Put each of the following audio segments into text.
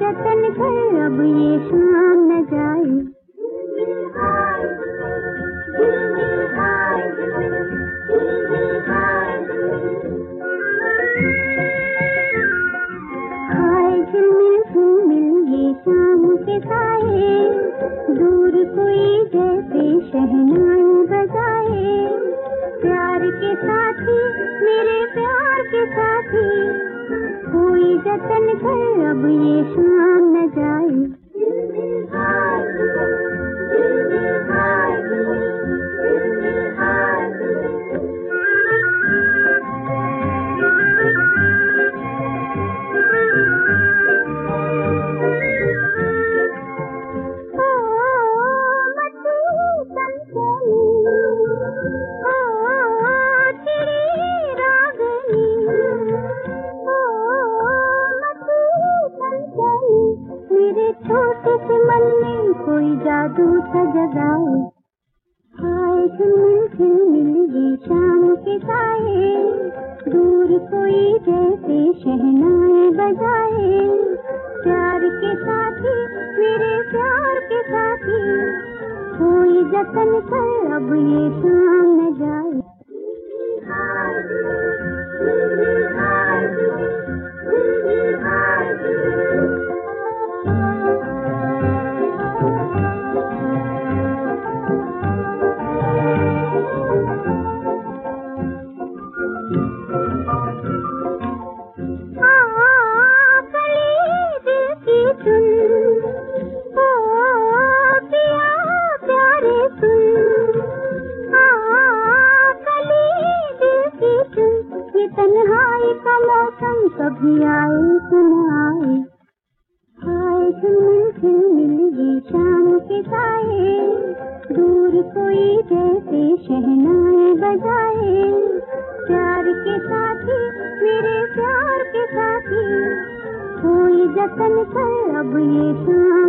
जतन कर अब ये शाम शाम दूर कोई जैसे शहनाई बजाए। प्यार के साथी, मेरे प्यार के साथी। कोई जतन कर अब ये शाम मन में कोई जादू सा जगाए। हाय झिलमिल झिलमिल ये शाम के साए दूर कोई जैसे शहनाए बजाए। प्यार के साथी, मेरे प्यार के साथी। कोई जतन कर, अब ये शाम कभी आए सुनाए हाय झिलमिल झिलमिल ये शाम के साए दूर कोई जैसे शहनाए बजाए। प्यार के साथी, मेरे प्यार के साथी। कोई जतन कर, अब ये शाम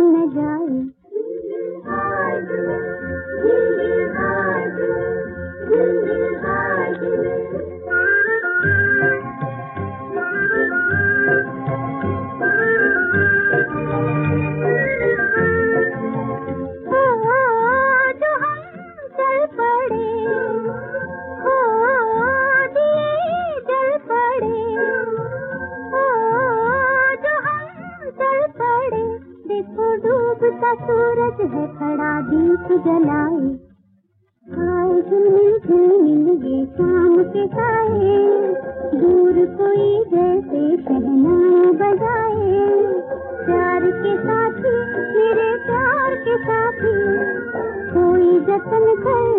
सूरज है खड़ा, दीप जलाए। आए झिलमिल झिलमिल ये शाम के साए दूर कोई जैसे शहनाई बजाए। प्यार के साथी, मेरे प्यार के साथी। कोई जतन कर